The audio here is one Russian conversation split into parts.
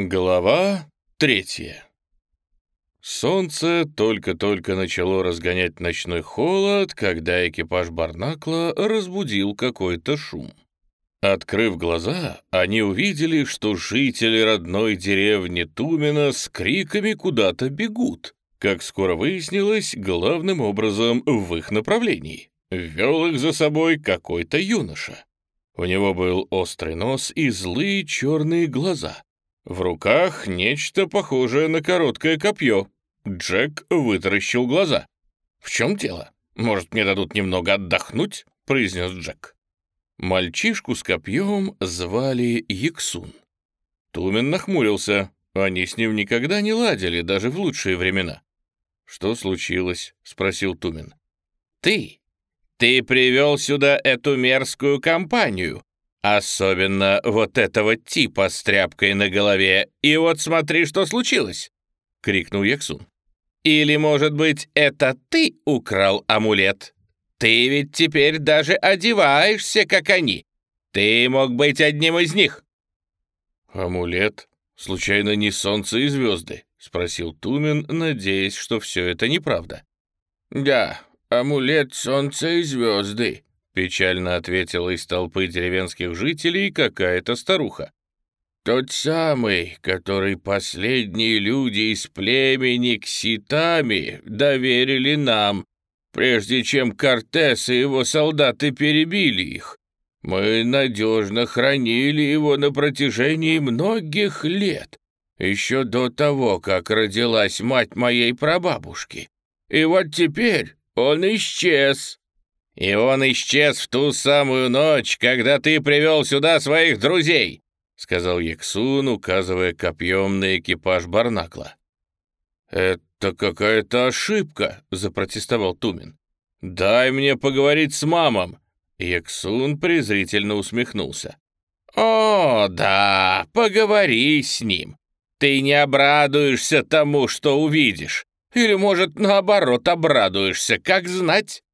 Глава третья. Солнце только-только начало разгонять ночной холод, когда экипаж Барнакла разбудил какой-то шум. Открыв глаза, они увидели, что жители родной деревни Тумина с криками куда-то бегут. Как скоро выяснилось, главным образом в их направлении. Вел их за собой какой-то юноша. У него был острый нос и злые черные глаза. В руках нечто похожее на короткое копье. Джек вытаращил глаза. «В чем дело? Может, мне дадут немного отдохнуть?» — произнес Джек. Мальчишку с копьем звали Яксун. Тумен нахмурился. Они с ним никогда не ладили, даже в лучшие времена. «Что случилось?» — спросил Тумен. «Ты! Ты привел сюда эту мерзкую компанию, особенно вот этого типа с тряпкой на голове, и вот смотри, что случилось!» — крикнул Яксун. «Или, может быть, это ты украл амулет? Ты ведь теперь даже одеваешься, как они. Ты мог быть одним из них». «Амулет? Случайно не солнце и звезды?» — спросил Тумен, надеясь, что все это неправда. «Да, амулет солнца и звезды», — печально ответила из толпы деревенских жителей какая-то старуха. «Тот самый, который последние люди из племени Кситами доверили нам, прежде чем Кортес и его солдаты перебили их. Мы надежно хранили его на протяжении многих лет, еще до того, как родилась мать моей прабабушки. И вот теперь он исчез. И он исчез в ту самую ночь, когда ты привел сюда своих друзей, сказал Яксун, указывая копьем на экипаж Барнакла. «Это какая-то ошибка», — запротестовал Тумин. «Дай мне поговорить с мамом». Яксун презрительно усмехнулся. «О, да, поговори с ним. Ты не обрадуешься тому, что увидишь. Или, может, наоборот, обрадуешься, как знать?»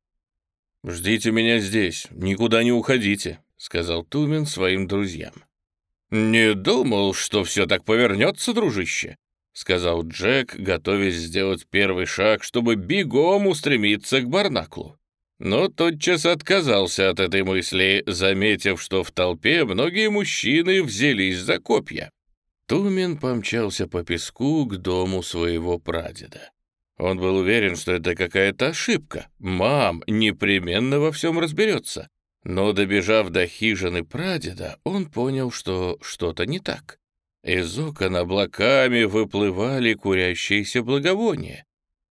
«Ждите меня здесь, никуда не уходите», — сказал Тумин своим друзьям. «Не думал, что все так повернется, дружище», — сказал Джек, готовясь сделать первый шаг, чтобы бегом устремиться к Барнаклу. Но тотчас отказался от этой мысли, заметив, что в толпе многие мужчины взялись за копья. Тумин помчался по песку к дому своего прадеда. Он был уверен, что это какая-то ошибка. Мам непременно во всем разберется. Но, добежав до хижины прадеда, он понял, что что-то не так. Из окон облаками выплывали курящиеся благовония.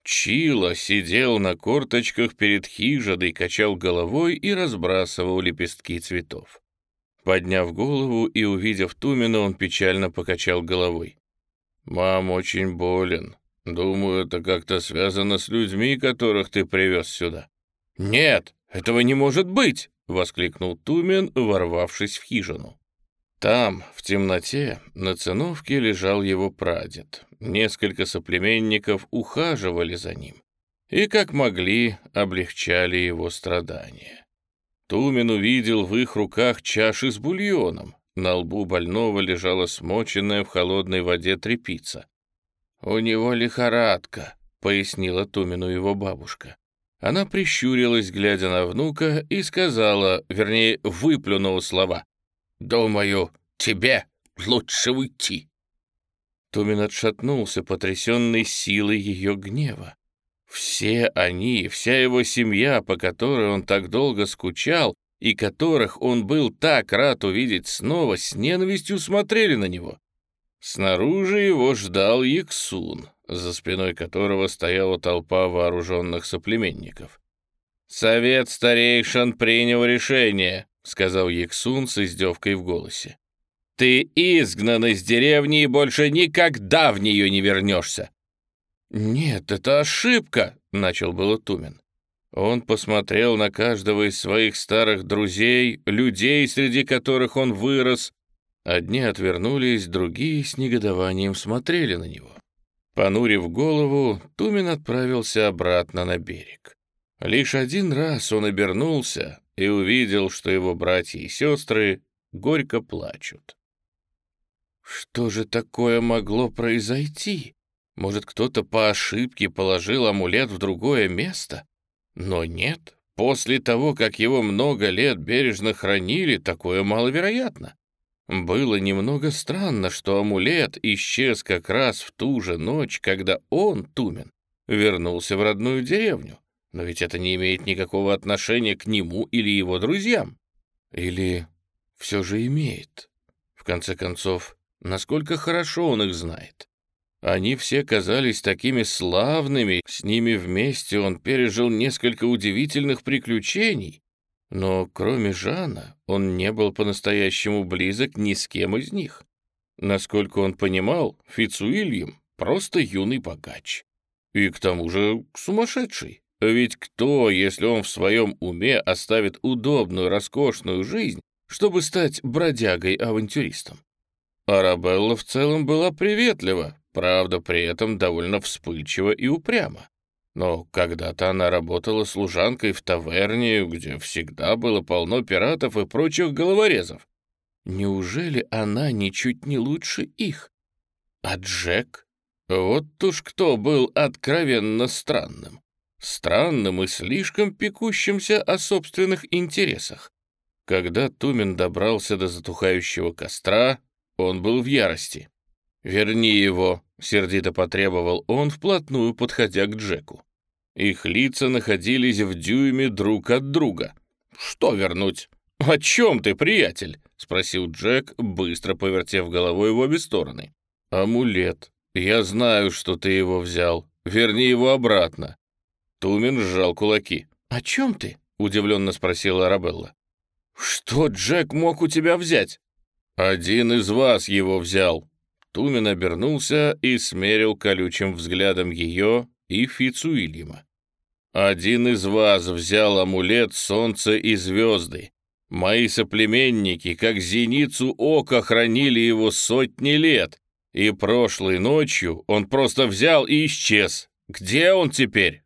Чила сидел на корточках перед хижиной, качал головой и разбрасывал лепестки цветов. Подняв голову и увидев Тумина, он печально покачал головой. «Мам очень болен. Думаю, это как-то связано с людьми, которых ты привез сюда». «Нет, этого не может быть!» — воскликнул Тумен, ворвавшись в хижину. Там, в темноте, на циновке лежал его прадед. Несколько соплеменников ухаживали за ним и, как могли, облегчали его страдания. Тумен увидел в их руках чаши с бульоном. На лбу больного лежала смоченная в холодной воде тряпица. «У него лихорадка», — пояснила Тумину его бабушка. Она прищурилась, глядя на внука, и сказала, вернее, выплюнула слова. «Думаю, тебе лучше уйти». Тумин отшатнулся, потрясенный силой ее гнева. Все они, вся его семья, по которой он так долго скучал и которых он был так рад увидеть снова, с ненавистью смотрели на него. Снаружи его ждал Яксун, за спиной которого стояла толпа вооруженных соплеменников. «Совет старейшин принял решение», — сказал Яксун с издевкой в голосе. «Ты изгнан из деревни и больше никогда в нее не вернешься». «Нет, это ошибка», — начал было Тумен. Он посмотрел на каждого из своих старых друзей, людей, среди которых он вырос, Одни отвернулись, другие с негодованием смотрели на него. Понурив голову, Тумин отправился обратно на берег. Лишь один раз он обернулся и увидел, что его братья и сестры горько плачут. Что же такое могло произойти? Может, кто-то по ошибке положил амулет в другое место? Но нет, после того, как его много лет бережно хранили, такое маловероятно. Было немного странно, что амулет исчез как раз в ту же ночь, когда он, Тумен, вернулся в родную деревню. Но ведь это не имеет никакого отношения к нему или его друзьям. Или все же имеет. В конце концов, насколько хорошо он их знает. Они все казались такими славными, с ними вместе он пережил несколько удивительных приключений, но кроме Жана он не был по-настоящему близок ни с кем из них. Насколько он понимал, Фицуильям просто юный богач. И к тому же сумасшедший. Ведь кто, если он в своем уме оставит удобную, роскошную жизнь, чтобы стать бродягой-авантюристом? Арабелла в целом была приветлива, правда, при этом довольно вспыльчива и упряма. Но когда-то она работала служанкой в таверне, где всегда было полно пиратов и прочих головорезов. Неужели она ничуть не лучше их? А Джек? Вот уж кто был откровенно странным. Странным и слишком пекущимся о собственных интересах. Когда Тумен добрался до затухающего костра, он был в ярости. «Верни его», — сердито потребовал он, вплотную подходя к Джеку. Их лица находились в дюйме друг от друга. «Что вернуть?» «О чем ты, приятель?» — спросил Джек, быстро повертев головой в обе стороны. «Амулет. Я знаю, что ты его взял. Верни его обратно». Тумен сжал кулаки. «О чем ты?» — удивленно спросила Арабелла. «Что Джек мог у тебя взять?» «Один из вас его взял». Тумен обернулся и смерил колючим взглядом ее и Фицуильяма. «Один из вас взял амулет солнца и звезды. Мои соплеменники, как зеницу ока, хранили его сотни лет, и прошлой ночью он просто взял и исчез. Где он теперь?